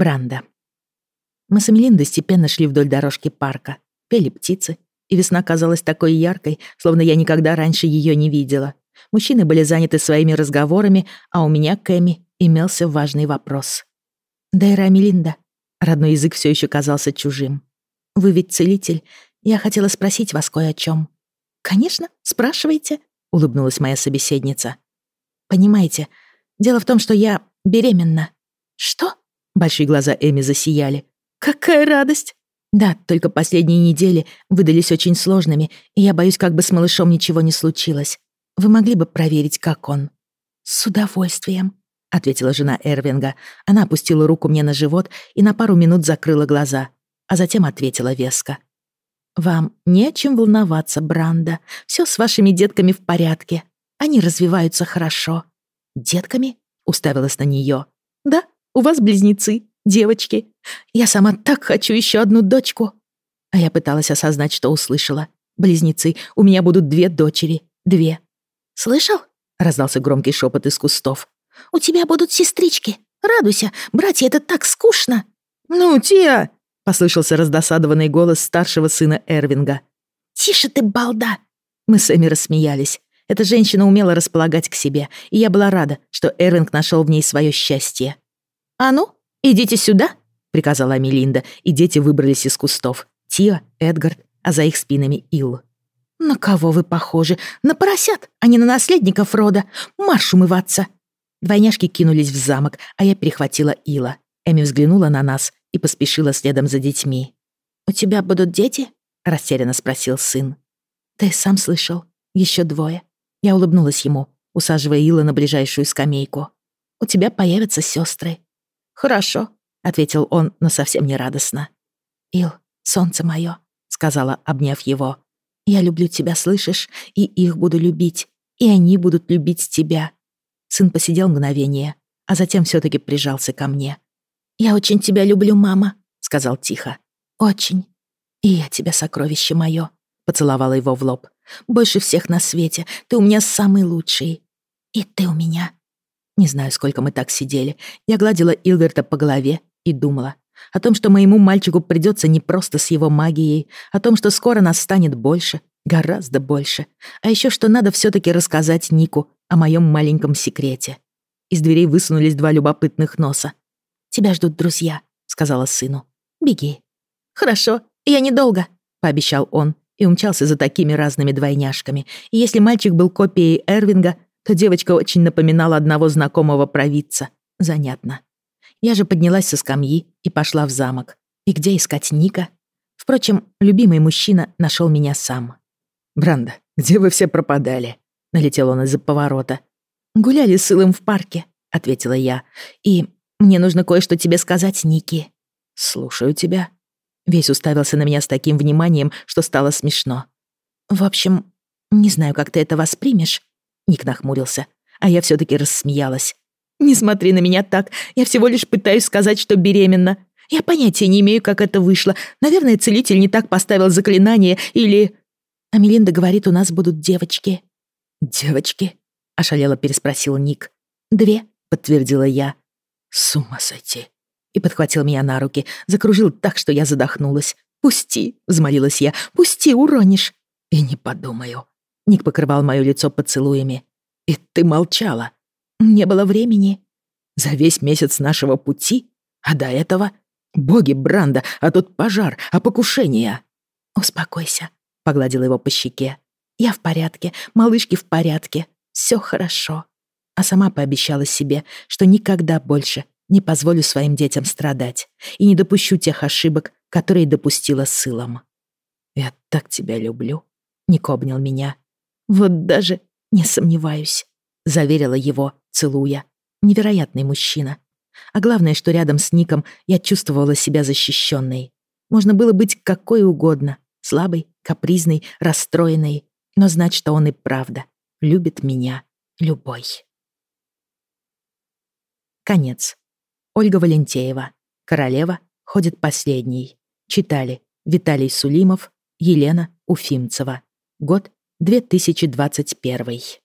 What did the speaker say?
Бранда. Мы с Эмилиндой степенно шли вдоль дорожки парка, пели птицы, и весна казалась такой яркой, словно я никогда раньше ее не видела. Мужчины были заняты своими разговорами, а у меня к Эми имелся важный вопрос. «Дейра Эмилинда», родной язык все еще казался чужим. «Вы ведь целитель. Я хотела спросить вас кое о чем. «Конечно, спрашивайте», — улыбнулась моя собеседница. «Понимаете, дело в том, что я беременна». «Что?» — большие глаза Эми засияли. «Какая радость!» «Да, только последние недели выдались очень сложными, и я боюсь, как бы с малышом ничего не случилось. Вы могли бы проверить, как он?» «С удовольствием», — ответила жена Эрвинга. Она опустила руку мне на живот и на пару минут закрыла глаза, а затем ответила веско. «Вам не о чем волноваться, Бранда. Все с вашими детками в порядке. Они развиваются хорошо». «Детками?» — уставилась на нее. «Да, у вас близнецы девочки. Я сама так хочу еще одну дочку». А я пыталась осознать, что услышала. «Близнецы, у меня будут две дочери. Две». «Слышал?» — раздался громкий шепот из кустов. «У тебя будут сестрички. Радуйся, братья, это так скучно». «Ну, Тия!» — послышался раздосадованный голос старшего сына Эрвинга. «Тише ты, балда!» Мы с Эми рассмеялись. Эта женщина умела располагать к себе, и я была рада, что Эрвинг нашел в ней свое счастье. «А ну, идите сюда!» — приказала Амелинда, и дети выбрались из кустов. Тиа, Эдгард, а за их спинами Ил. «На кого вы похожи? На поросят, а не на наследников рода! Марш умываться!» Двойняшки кинулись в замок, а я перехватила Ила. Эми взглянула на нас и поспешила следом за детьми. «У тебя будут дети?» — растерянно спросил сын. «Ты сам слышал. Еще двое». Я улыбнулась ему, усаживая Ила на ближайшую скамейку. «У тебя появятся сестры. «Хорошо», — ответил он, но совсем не радостно. «Ил, солнце мое», — сказала, обняв его. «Я люблю тебя, слышишь? И их буду любить. И они будут любить тебя». Сын посидел мгновение, а затем все таки прижался ко мне. «Я очень тебя люблю, мама», — сказал тихо. «Очень. И я тебя, сокровище мое», — поцеловала его в лоб. «Больше всех на свете. Ты у меня самый лучший. И ты у меня не знаю, сколько мы так сидели. Я гладила Илверта по голове и думала о том, что моему мальчику придется не просто с его магией, о том, что скоро нас станет больше, гораздо больше. А еще что надо все таки рассказать Нику о моем маленьком секрете. Из дверей высунулись два любопытных носа. «Тебя ждут друзья», — сказала сыну. «Беги». «Хорошо, я недолго», — пообещал он и умчался за такими разными двойняшками. И если мальчик был копией Эрвинга, то девочка очень напоминала одного знакомого провидца. Занятно. Я же поднялась со скамьи и пошла в замок. И где искать Ника? Впрочем, любимый мужчина нашел меня сам. «Бранда, где вы все пропадали?» Налетел он из-за поворота. «Гуляли с Илом в парке», — ответила я. «И мне нужно кое-что тебе сказать, Ники». «Слушаю тебя». Весь уставился на меня с таким вниманием, что стало смешно. «В общем, не знаю, как ты это воспримешь, Ник нахмурился, а я все таки рассмеялась. «Не смотри на меня так. Я всего лишь пытаюсь сказать, что беременна. Я понятия не имею, как это вышло. Наверное, целитель не так поставил заклинание или...» А Мелинда говорит, у нас будут девочки. «Девочки?» — ошалело переспросил Ник. «Две», — подтвердила я. «С ума сойти!» И подхватил меня на руки, закружил так, что я задохнулась. «Пусти!» — взмолилась я. «Пусти, уронишь!» «И не подумаю!» Ник покрывал моё лицо поцелуями. «И ты молчала?» «Не было времени». «За весь месяц нашего пути? А до этого? Боги Бранда, а тут пожар, а покушение!» «Успокойся», — погладила его по щеке. «Я в порядке, малышки в порядке, всё хорошо». А сама пообещала себе, что никогда больше не позволю своим детям страдать и не допущу тех ошибок, которые допустила с Илом. «Я так тебя люблю», — Ник обнял меня. «Вот даже не сомневаюсь», — заверила его, целуя. Невероятный мужчина. А главное, что рядом с Ником я чувствовала себя защищенной. Можно было быть какой угодно, слабой, капризной, расстроенной, но знать, что он и правда любит меня любой. Конец. Ольга Валентеева. Королева ходит последней. Читали Виталий Сулимов, Елена Уфимцева. Год 2021